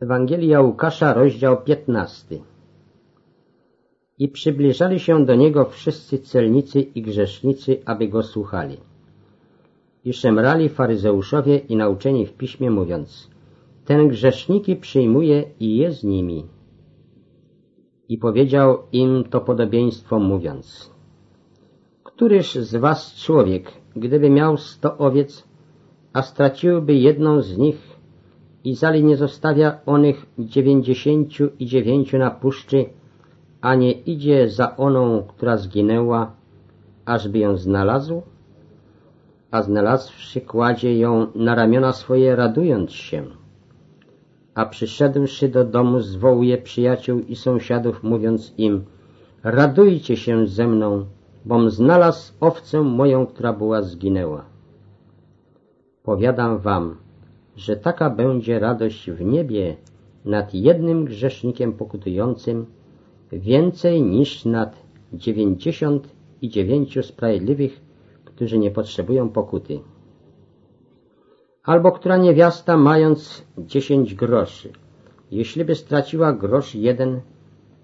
Ewangelia Łukasza, rozdział 15 I przybliżali się do Niego wszyscy celnicy i grzesznicy, aby Go słuchali. I szemrali faryzeuszowie i nauczeni w piśmie, mówiąc Ten grzeszniki przyjmuje i je z nimi. I powiedział im to podobieństwo, mówiąc Któryż z was człowiek, gdyby miał sto owiec, a straciłby jedną z nich, i zali nie zostawia onych dziewięćdziesięciu i dziewięciu na puszczy, a nie idzie za oną, która zginęła, ażby ją znalazł? A znalazłszy kładzie ją na ramiona swoje, radując się. A przyszedłszy do domu, zwołuje przyjaciół i sąsiadów, mówiąc im, radujcie się ze mną, bom znalazł owcę moją, która była zginęła. Powiadam wam, że taka będzie radość w niebie nad jednym grzesznikiem pokutującym więcej niż nad dziewięćdziesiąt i dziewięciu sprawiedliwych, którzy nie potrzebują pokuty. Albo która niewiasta mając dziesięć groszy, jeśliby straciła grosz jeden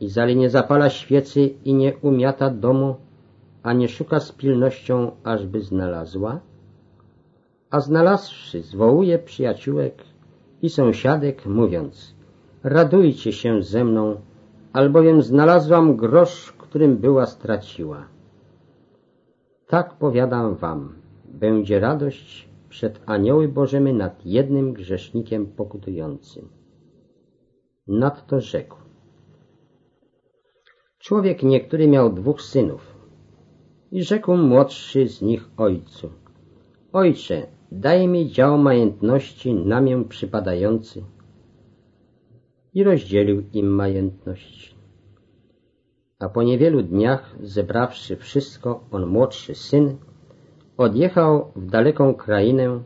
i zali nie zapala świecy i nie umiata domu, a nie szuka z pilnością, ażby znalazła, a znalazłszy zwołuje przyjaciółek i sąsiadek, mówiąc Radujcie się ze mną, albowiem znalazłam grosz, którym była straciła. Tak powiadam wam, będzie radość przed anioły Bożymi nad jednym grzesznikiem pokutującym. Nadto rzekł. Człowiek niektóry miał dwóch synów i rzekł młodszy z nich ojcu. Ojcze, daj mi dział majątności na mię przypadający. I rozdzielił im majątność. A po niewielu dniach, zebrawszy wszystko, on młodszy syn, odjechał w daleką krainę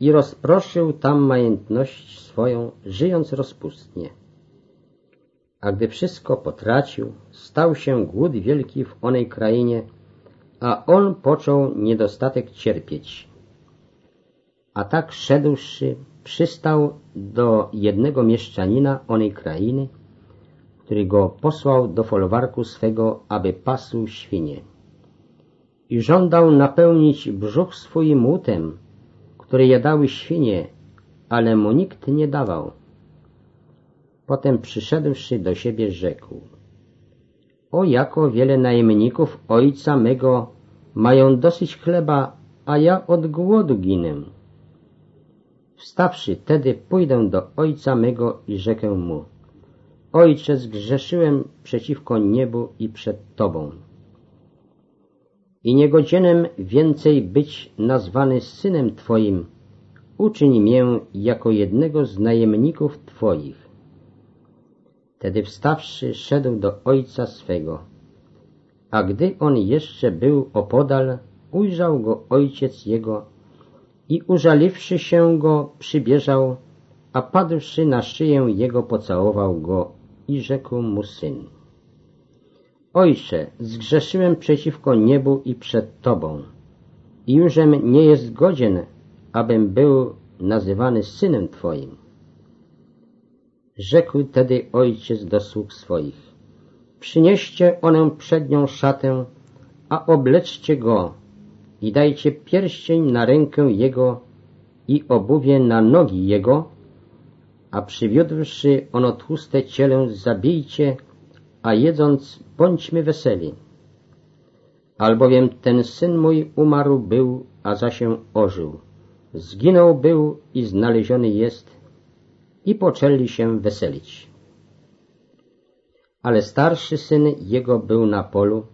i rozproszył tam majątność swoją, żyjąc rozpustnie. A gdy wszystko potracił, stał się głód wielki w onej krainie, a on począł niedostatek cierpieć a tak szedłszy przystał do jednego mieszczanina onej krainy, który go posłał do folwarku swego, aby pasł świnie. I żądał napełnić brzuch swój młotem, który jadały świnie, ale mu nikt nie dawał. Potem przyszedłszy do siebie rzekł O jako wiele najemników ojca mego mają dosyć chleba, a ja od głodu ginę. Wstawszy tedy pójdę do ojca mego i rzekę mu. Ojcze, zgrzeszyłem przeciwko niebu i przed Tobą. I niegodzienem więcej być nazwany synem Twoim. Uczyń mię jako jednego z najemników Twoich. Tedy wstawszy, szedł do ojca swego. A gdy on jeszcze był opodal, ujrzał go ojciec jego i użaliwszy się go, przybieżał, a padłszy na szyję jego, pocałował go i rzekł mu syn. Ojcze, zgrzeszyłem przeciwko niebu i przed Tobą i jużem nie jest godzien, abym był nazywany synem Twoim. Rzekł tedy ojciec do sług swoich. Przynieście onę przednią szatę, a obleczcie go i dajcie pierścień na rękę jego i obuwie na nogi jego, a przywiódłszy ono tłuste cielę zabijcie, a jedząc bądźmy weseli. Albowiem ten syn mój umarł był, a za się ożył. Zginął był i znaleziony jest i poczęli się weselić. Ale starszy syn jego był na polu,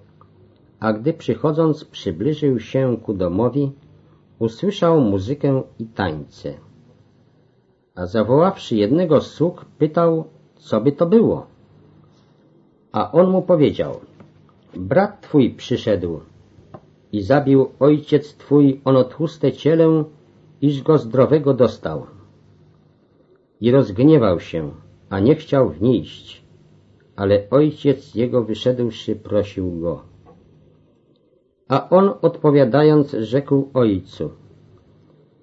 a gdy przychodząc przybliżył się ku domowi, usłyszał muzykę i tańce. A zawoławszy jednego z sług, pytał, co by to było. A on mu powiedział, brat twój przyszedł i zabił ojciec twój ono tłuste cielę, iż go zdrowego dostał. I rozgniewał się, a nie chciał wnieść, ale ojciec jego wyszedłszy prosił go. A on odpowiadając rzekł ojcu,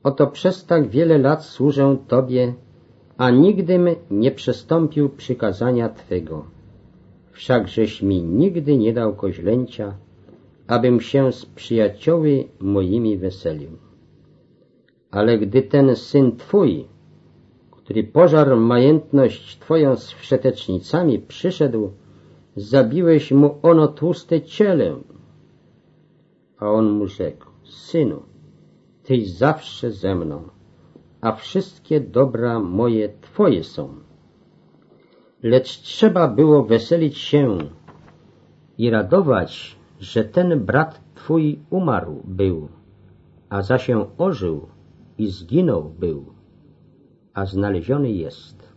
oto przez tak wiele lat służę Tobie a nigdym nie przestąpił przykazania Twego. Wszakżeś mi nigdy nie dał koźlęcia, abym się z przyjacioły moimi weselił. Ale gdy ten syn Twój, który pożarł majętność Twoją z wszetecznicami, przyszedł, zabiłeś mu ono tłuste ciele. A on mu rzekł, synu, Tyś zawsze ze mną, a wszystkie dobra moje Twoje są. Lecz trzeba było weselić się i radować, że ten brat Twój umarł był, a za się ożył i zginął był, a znaleziony jest.